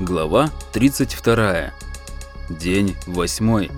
Глава 32. День 8.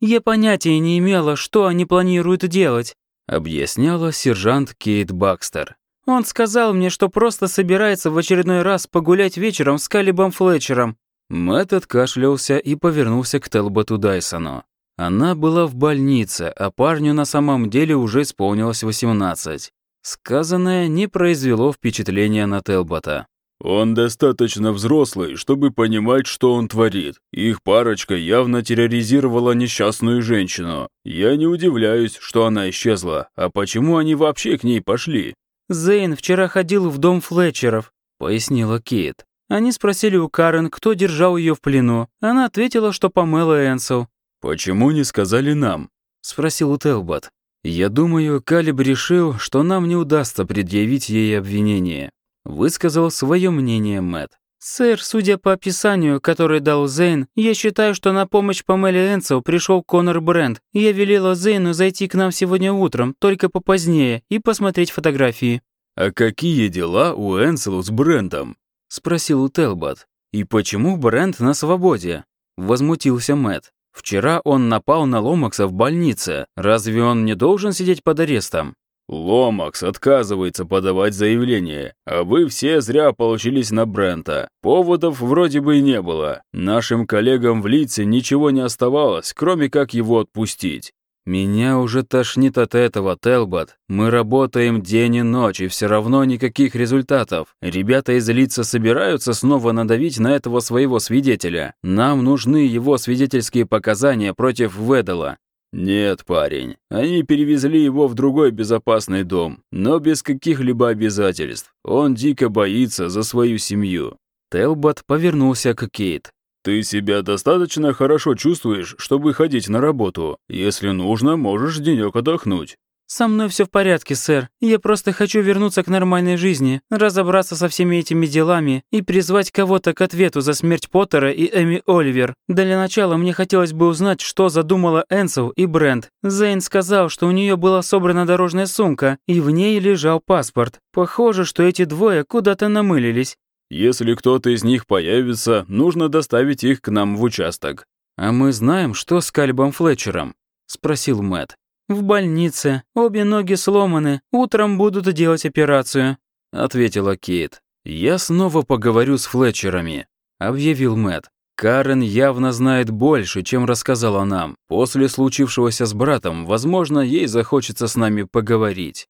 «Я понятия не имела, что они планируют делать», объясняла сержант Кейт Бакстер. «Он сказал мне, что просто собирается в очередной раз погулять вечером с Калибом Флетчером». Мэтт откашлялся и повернулся к Телботу Дайсону. Она была в больнице, а парню на самом деле уже исполнилось 18. Сказанное не произвело впечатления на Телбота. Он достаточно взрослый, чтобы понимать, что он творит. Их парочка явно терроризировала несчастную женщину. Я не удивляюсь, что она исчезла. А почему они вообще к ней пошли? «Зейн вчера ходил в дом Флетчеров», — пояснила Кейт. Они спросили у Карен, кто держал ее в плену. Она ответила, что Памела Энсел. «Почему не сказали нам?» — спросил Телбот. «Я думаю, Калиб решил, что нам не удастся предъявить ей обвинение высказал свое мнение Мэт. «Сэр, судя по описанию, которое дал Зейн, я считаю, что на помощь Памеле Энсел пришел Конор Брент. Я велела Зейну зайти к нам сегодня утром, только попозднее, и посмотреть фотографии». «А какие дела у Энсел с Брентом?» — спросил Телбот. «И почему Брент на свободе?» — возмутился Мэт. «Вчера он напал на Ломакса в больнице. Разве он не должен сидеть под арестом?» Ломакс отказывается подавать заявление, а вы все зря получились на Брента. Поводов вроде бы и не было. Нашим коллегам в лице ничего не оставалось, кроме как его отпустить. «Меня уже тошнит от этого, Телбот. Мы работаем день и ночь, и все равно никаких результатов. Ребята из лица собираются снова надавить на этого своего свидетеля. Нам нужны его свидетельские показания против Ведала. «Нет, парень, они перевезли его в другой безопасный дом, но без каких-либо обязательств. Он дико боится за свою семью». Телбот повернулся к Кейт. «Ты себя достаточно хорошо чувствуешь, чтобы ходить на работу. Если нужно, можешь денек отдохнуть». «Со мной все в порядке, сэр. Я просто хочу вернуться к нормальной жизни, разобраться со всеми этими делами и призвать кого-то к ответу за смерть Поттера и Эми Оливер. Для начала мне хотелось бы узнать, что задумала Энсел и Брент. Зейн сказал, что у нее была собрана дорожная сумка, и в ней лежал паспорт. Похоже, что эти двое куда-то намылились». «Если кто-то из них появится, нужно доставить их к нам в участок». «А мы знаем, что с Кальбом Флетчером?» – спросил Мэтт. «В больнице. Обе ноги сломаны. Утром будут делать операцию», — ответила Кейт. «Я снова поговорю с Флетчерами», — объявил Мэтт. Карен явно знает больше, чем рассказала нам. После случившегося с братом, возможно, ей захочется с нами поговорить.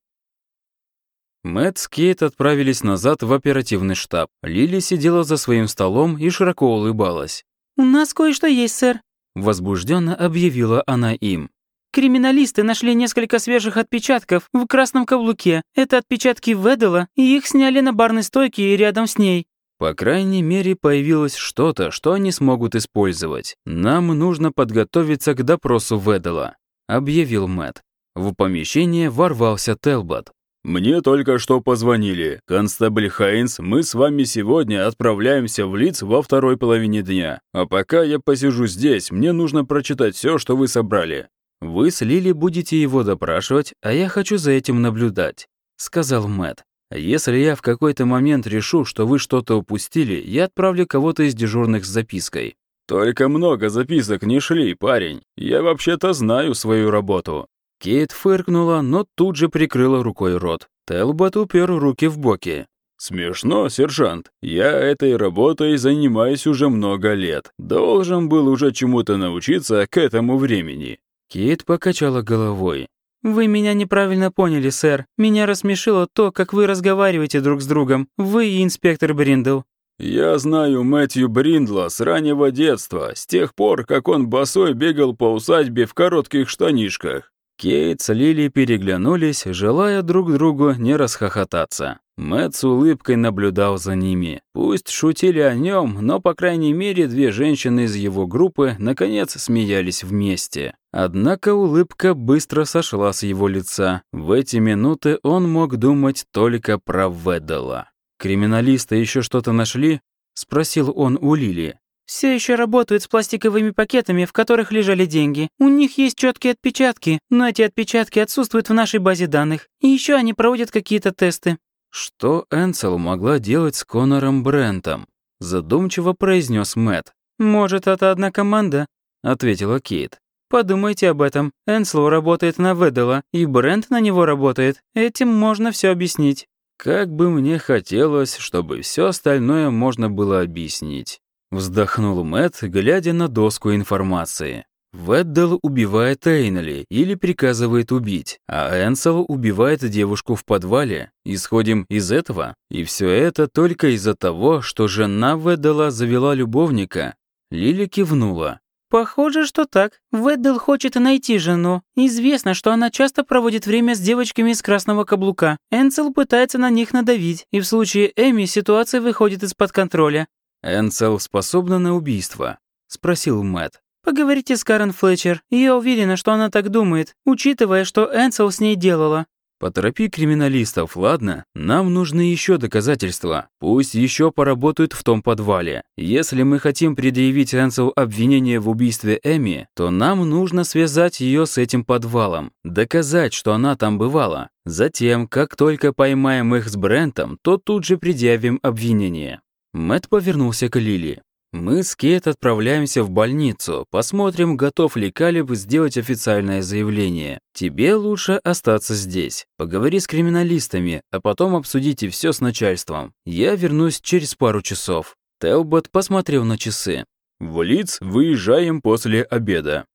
Мэтт с Кейт отправились назад в оперативный штаб. Лили сидела за своим столом и широко улыбалась. «У нас кое-что есть, сэр», — возбужденно объявила она им. Криминалисты нашли несколько свежих отпечатков в красном каблуке. Это отпечатки Ведела, и их сняли на барной стойке и рядом с ней. По крайней мере, появилось что-то, что они смогут использовать. Нам нужно подготовиться к допросу Ведела, объявил Мэт. В помещение ворвался Телбот. «Мне только что позвонили. Констебль Хайнс, мы с вами сегодня отправляемся в Лиц во второй половине дня. А пока я посижу здесь, мне нужно прочитать все, что вы собрали. «Вы с Лили будете его допрашивать, а я хочу за этим наблюдать», — сказал Мэт. «Если я в какой-то момент решу, что вы что-то упустили, я отправлю кого-то из дежурных с запиской». «Только много записок не шли, парень. Я вообще-то знаю свою работу». Кейт фыркнула, но тут же прикрыла рукой рот. Телбот упер руки в боки. «Смешно, сержант. Я этой работой занимаюсь уже много лет. Должен был уже чему-то научиться к этому времени. Кейт покачала головой. «Вы меня неправильно поняли, сэр. Меня рассмешило то, как вы разговариваете друг с другом. Вы и инспектор Бриндл». «Я знаю Мэтью Бриндла с раннего детства, с тех пор, как он босой бегал по усадьбе в коротких штанишках». Кейт с Лили переглянулись, желая друг другу не расхохотаться. Мэтт с улыбкой наблюдал за ними. Пусть шутили о нем, но, по крайней мере, две женщины из его группы наконец смеялись вместе. Однако улыбка быстро сошла с его лица. В эти минуты он мог думать только про Ведала. «Криминалисты еще что-то нашли?» — спросил он у Лили. «Все еще работают с пластиковыми пакетами, в которых лежали деньги. У них есть четкие отпечатки, но эти отпечатки отсутствуют в нашей базе данных. И еще они проводят какие-то тесты». Что Энсел могла делать с Конором Брентом? Задумчиво произнес Мэт. «Может, это одна команда?» — ответила Кейт. «Подумайте об этом. Энслоу работает на Ведела, и Брент на него работает. Этим можно все объяснить». «Как бы мне хотелось, чтобы все остальное можно было объяснить». Вздохнул Мэт, глядя на доску информации. Веддал убивает Эйнли или приказывает убить, а Энсел убивает девушку в подвале. Исходим из этого. И все это только из-за того, что жена Веддала завела любовника. Лили кивнула. «Похоже, что так. Веддл хочет найти жену. Известно, что она часто проводит время с девочками из красного каблука. Энсел пытается на них надавить, и в случае Эми ситуация выходит из-под контроля». «Энсел способна на убийство?» — спросил Мэтт. «Поговорите с Карен Флетчер. Я уверена, что она так думает, учитывая, что Энсел с ней делала». «Поторопи криминалистов, ладно? Нам нужны еще доказательства. Пусть еще поработают в том подвале. Если мы хотим предъявить Энсел обвинение в убийстве Эми, то нам нужно связать ее с этим подвалом, доказать, что она там бывала. Затем, как только поймаем их с Брентом, то тут же предъявим обвинение». Мэт повернулся к Лили. Мы с Кейт отправляемся в больницу, посмотрим, готов ли Калиб сделать официальное заявление. Тебе лучше остаться здесь. Поговори с криминалистами, а потом обсудите все с начальством. Я вернусь через пару часов. Телбот посмотрел на часы. В лиц выезжаем после обеда.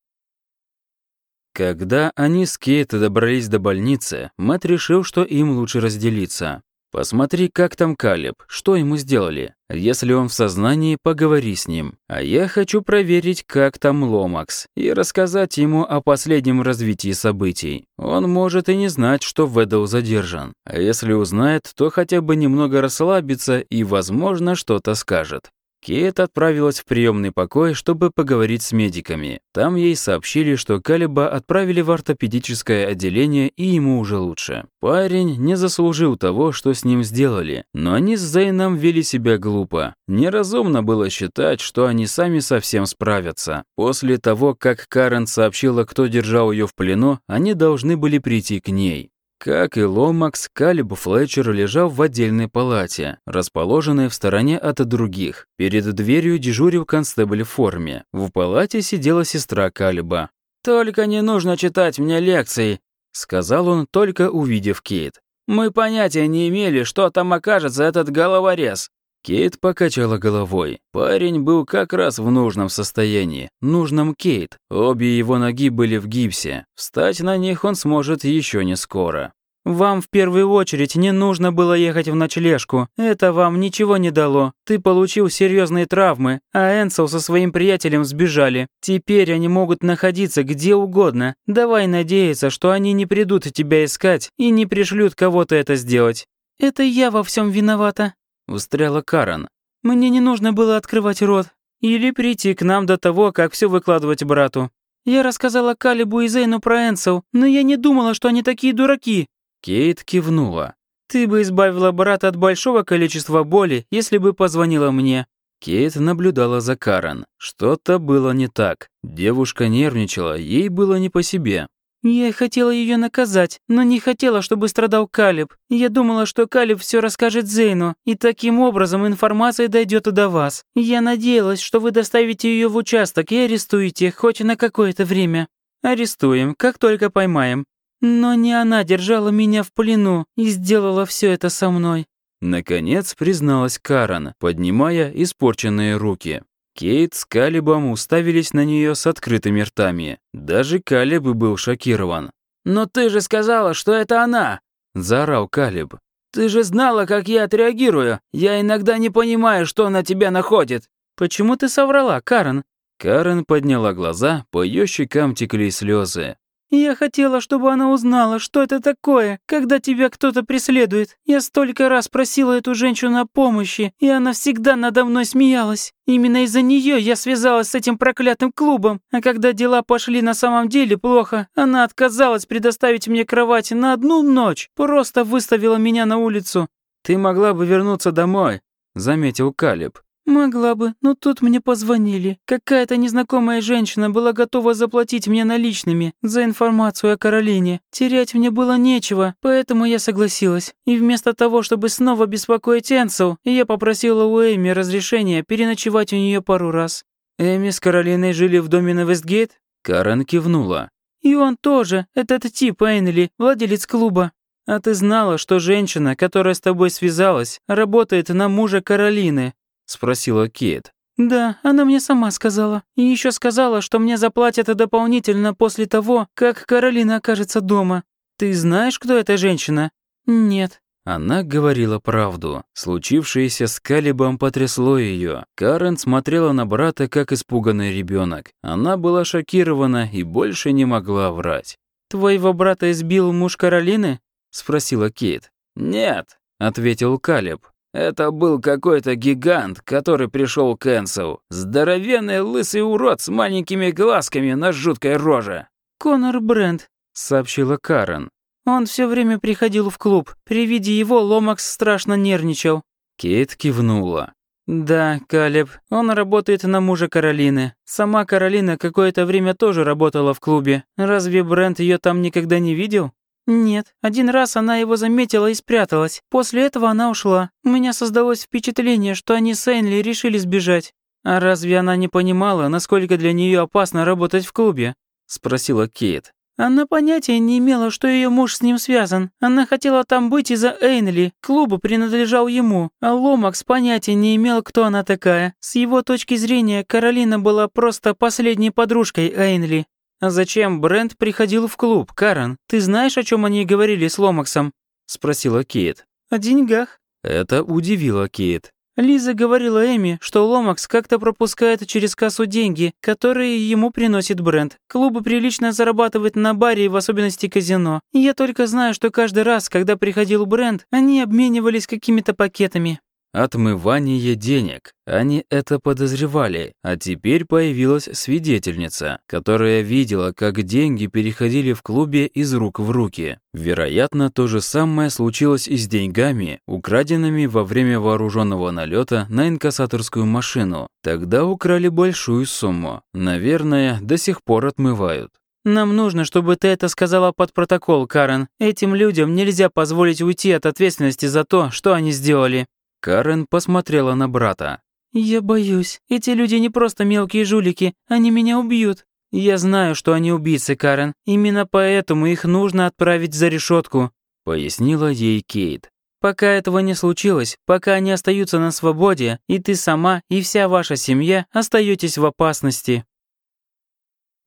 Когда они с Кейт добрались до больницы, Мэтт решил, что им лучше разделиться. Посмотри, как там Калеб, что ему сделали. Если он в сознании, поговори с ним. А я хочу проверить, как там Ломакс, и рассказать ему о последнем развитии событий. Он может и не знать, что Ведл задержан. А если узнает, то хотя бы немного расслабится и, возможно, что-то скажет. Кейт отправилась в приемный покой, чтобы поговорить с медиками. Там ей сообщили, что Калиба отправили в ортопедическое отделение, и ему уже лучше. Парень не заслужил того, что с ним сделали, но они с Зейном вели себя глупо. Неразумно было считать, что они сами совсем справятся. После того, как Карен сообщила, кто держал ее в плену, они должны были прийти к ней. Как и Ломакс, Калиб Флетчер лежал в отдельной палате, расположенной в стороне от других. Перед дверью дежурил констебль в форме. В палате сидела сестра Калиба. «Только не нужно читать мне лекции», — сказал он, только увидев Кейт. «Мы понятия не имели, что там окажется этот головорез. Кейт покачала головой. Парень был как раз в нужном состоянии, нужном Кейт. Обе его ноги были в гипсе. Встать на них он сможет еще не скоро. «Вам в первую очередь не нужно было ехать в ночлежку. Это вам ничего не дало. Ты получил серьезные травмы, а Энсел со своим приятелем сбежали. Теперь они могут находиться где угодно. Давай надеяться, что они не придут тебя искать и не пришлют кого-то это сделать». «Это я во всем виновата», Устряла Карен. «Мне не нужно было открывать рот. Или прийти к нам до того, как все выкладывать брату». Я рассказала Калибу и Зейну про Энсел, но я не думала, что они такие дураки». Кейт кивнула. «Ты бы избавила брата от большого количества боли, если бы позвонила мне». Кейт наблюдала за Карен. Что-то было не так. Девушка нервничала, ей было не по себе. «Я хотела ее наказать, но не хотела, чтобы страдал Калиб. Я думала, что Калиб все расскажет Зейну, и таким образом информация дойдет до вас. Я надеялась, что вы доставите ее в участок и арестуете хоть на какое-то время». «Арестуем, как только поймаем». «Но не она держала меня в плену и сделала все это со мной». Наконец призналась Карен, поднимая испорченные руки. Кейт с Калибом уставились на нее с открытыми ртами. Даже Калиб был шокирован. «Но ты же сказала, что это она!» – заорал Калиб. «Ты же знала, как я отреагирую! Я иногда не понимаю, что на тебя находит!» «Почему ты соврала, Карен?» Карен подняла глаза, по ее щекам текли слезы. Я хотела, чтобы она узнала, что это такое, когда тебя кто-то преследует. Я столько раз просила эту женщину о помощи, и она всегда надо мной смеялась. Именно из-за нее я связалась с этим проклятым клубом. А когда дела пошли на самом деле плохо, она отказалась предоставить мне кровать на одну ночь, просто выставила меня на улицу. «Ты могла бы вернуться домой», — заметил Калиб. «Могла бы, но тут мне позвонили. Какая-то незнакомая женщина была готова заплатить мне наличными за информацию о Каролине. Терять мне было нечего, поэтому я согласилась. И вместо того, чтобы снова беспокоить Энсел, я попросила у Эми разрешения переночевать у нее пару раз». «Эми с Каролиной жили в доме на Вестгейт?» Карен кивнула. «И он тоже, этот тип Эйнли, владелец клуба». «А ты знала, что женщина, которая с тобой связалась, работает на мужа Каролины?» — спросила Кейт. «Да, она мне сама сказала. И еще сказала, что мне заплатят дополнительно после того, как Каролина окажется дома. Ты знаешь, кто эта женщина?» «Нет». Она говорила правду. Случившееся с Калибом потрясло ее. Карен смотрела на брата, как испуганный ребенок. Она была шокирована и больше не могла врать. «Твоего брата избил муж Каролины?» — спросила Кейт. «Нет», — ответил Калиб. Это был какой-то гигант, который пришел к Энсу. Здоровенный лысый урод с маленькими глазками на жуткой роже. «Конор Брент», — сообщила Карен. «Он все время приходил в клуб. При виде его Ломакс страшно нервничал». Кейт кивнула. «Да, Калеб, он работает на мужа Каролины. Сама Каролина какое-то время тоже работала в клубе. Разве Брент ее там никогда не видел?» «Нет, один раз она его заметила и спряталась. После этого она ушла. У меня создалось впечатление, что они с Эйнли решили сбежать». «А разве она не понимала, насколько для нее опасно работать в клубе?» — спросила Кейт. Она понятия не имела, что ее муж с ним связан. Она хотела там быть из-за Эйнли. Клубу принадлежал ему. А Ломакс понятия не имел, кто она такая. С его точки зрения, Каролина была просто последней подружкой Эйнли. «А зачем Брент приходил в клуб, Карен? Ты знаешь, о чем они говорили с Ломаксом?» — спросила Кейт. «О деньгах». Это удивило Кейт. Лиза говорила Эми, что Ломакс как-то пропускает через кассу деньги, которые ему приносит Брент. Клубы прилично зарабатывают на баре и в особенности казино. я только знаю, что каждый раз, когда приходил Брент, они обменивались какими-то пакетами. Отмывание денег. Они это подозревали, а теперь появилась свидетельница, которая видела, как деньги переходили в клубе из рук в руки. Вероятно, то же самое случилось и с деньгами, украденными во время вооруженного налета на инкассаторскую машину. Тогда украли большую сумму. Наверное, до сих пор отмывают. «Нам нужно, чтобы ты это сказала под протокол, Карен. Этим людям нельзя позволить уйти от ответственности за то, что они сделали». Карен посмотрела на брата. «Я боюсь. Эти люди не просто мелкие жулики, они меня убьют». «Я знаю, что они убийцы, Карен. Именно поэтому их нужно отправить за решетку», — пояснила ей Кейт. «Пока этого не случилось, пока они остаются на свободе, и ты сама, и вся ваша семья остаетесь в опасности».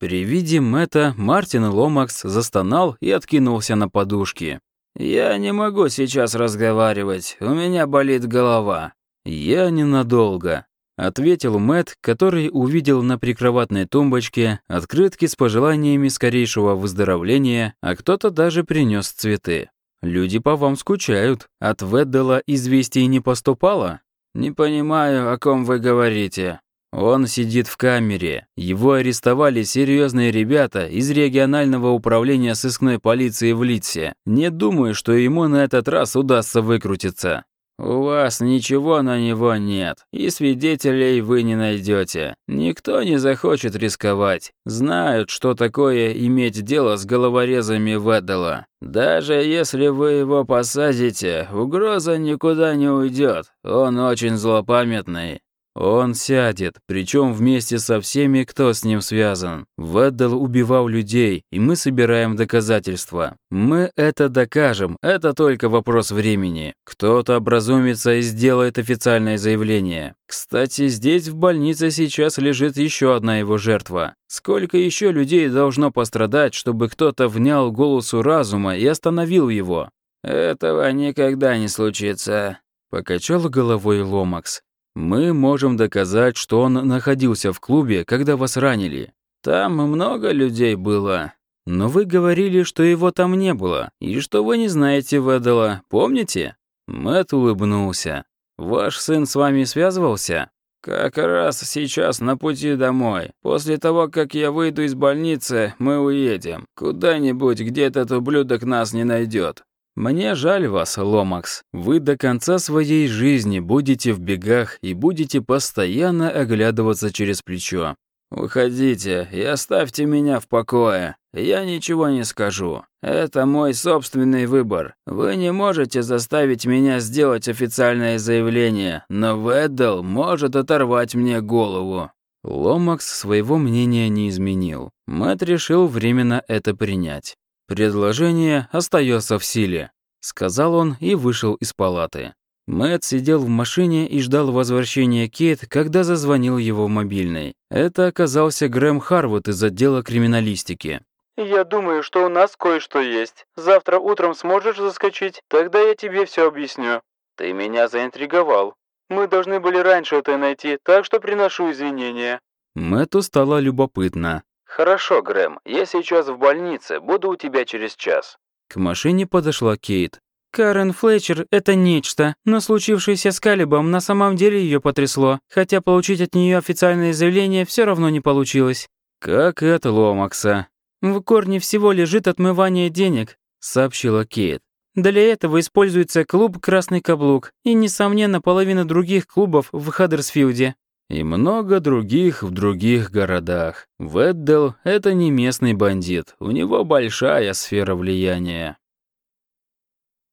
При виде Мэтта Мартин Ломакс застонал и откинулся на подушки. «Я не могу сейчас разговаривать, у меня болит голова». «Я ненадолго», — ответил Мэт, который увидел на прикроватной тумбочке открытки с пожеланиями скорейшего выздоровления, а кто-то даже принес цветы. «Люди по вам скучают. От Веддела известий не поступало?» «Не понимаю, о ком вы говорите», он сидит в камере. Его арестовали серьезные ребята из регионального управления сыскной полиции в Литсе. Не думаю, что ему на этот раз удастся выкрутиться. «У вас ничего на него нет, и свидетелей вы не найдете. Никто не захочет рисковать. Знают, что такое иметь дело с головорезами Веддала. Даже если вы его посадите, угроза никуда не уйдет. Он очень злопамятный. Он сядет, причем вместе со всеми, кто с ним связан. Веддал убивал людей, и мы собираем доказательства. Мы это докажем, это только вопрос времени. Кто-то образумится и сделает официальное заявление. Кстати, здесь в больнице сейчас лежит еще одна его жертва. Сколько еще людей должно пострадать, чтобы кто-то внял голосу разума и остановил его? Этого никогда не случится. Покачал головой Ломакс. Мы можем доказать, что он находился в клубе, когда вас ранили. Там много людей было. Но вы говорили, что его там не было, и что вы не знаете Ведала, помните? Мэт улыбнулся. Ваш сын с вами связывался? Как раз сейчас на пути домой. После того, как я выйду из больницы, мы уедем. Куда-нибудь, где этот ублюдок нас не найдет. Мне жаль вас, Ломакс. Вы до конца своей жизни будете в бегах и будете постоянно оглядываться через плечо. Уходите и оставьте меня в покое. Я ничего не скажу. Это мой собственный выбор. Вы не можете заставить меня сделать официальное заявление, но Веддл может оторвать мне голову. Ломакс своего мнения не изменил. Мэт решил временно это принять. «Предложение остается в силе», — сказал он и вышел из палаты. Мэт сидел в машине и ждал возвращения Кейт, когда зазвонил его мобильный. Это оказался Грэм Харвуд из отдела криминалистики. «Я думаю, что у нас кое-что есть. Завтра утром сможешь заскочить? Тогда я тебе все объясню». «Ты меня заинтриговал. Мы должны были раньше это найти, так что приношу извинения». Мэтту стало любопытно. «Хорошо, Грэм, я сейчас в больнице, буду у тебя через час». К машине подошла Кейт. Карен Флетчер — это нечто, но случившееся с Калибом на самом деле ее потрясло, хотя получить от нее официальное заявление все равно не получилось. «Как и от Ломакса». «В корне всего лежит отмывание денег», — сообщила Кейт. Для этого используется клуб «Красный каблук» и, несомненно, половина других клубов в Хаддерсфилде. И много других в других городах. Веддел — это не местный бандит, у него большая сфера влияния.